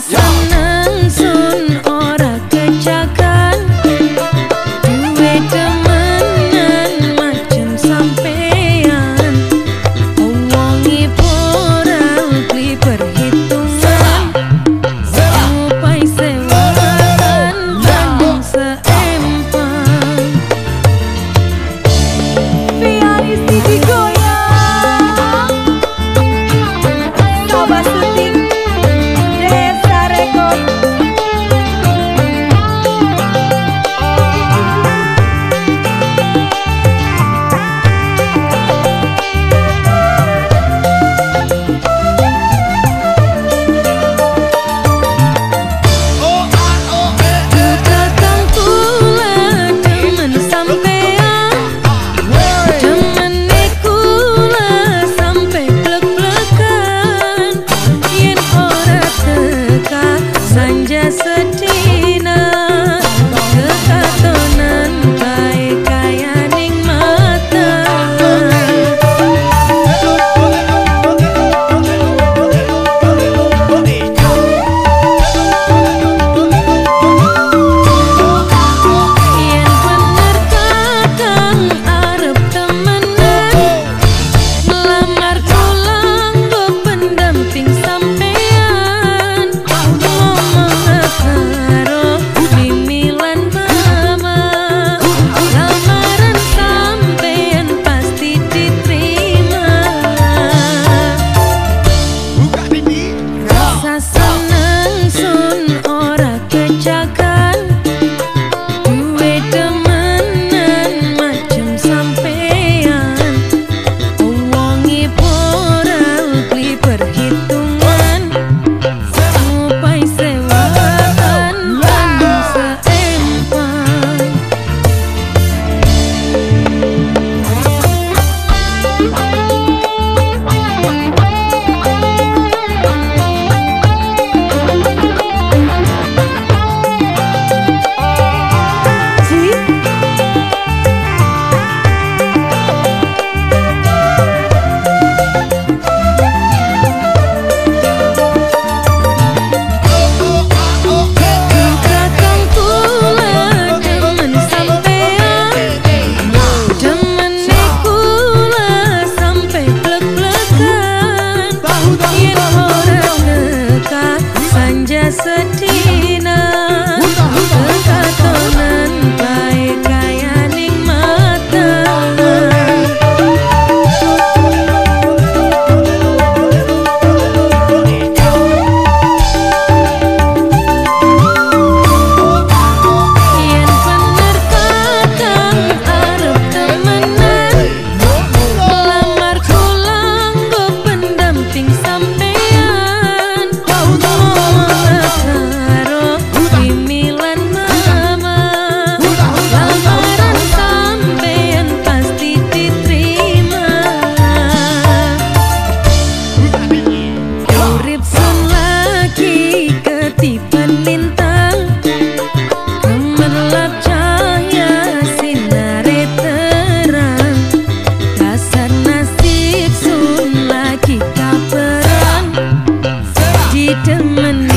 sana. manja sedih teman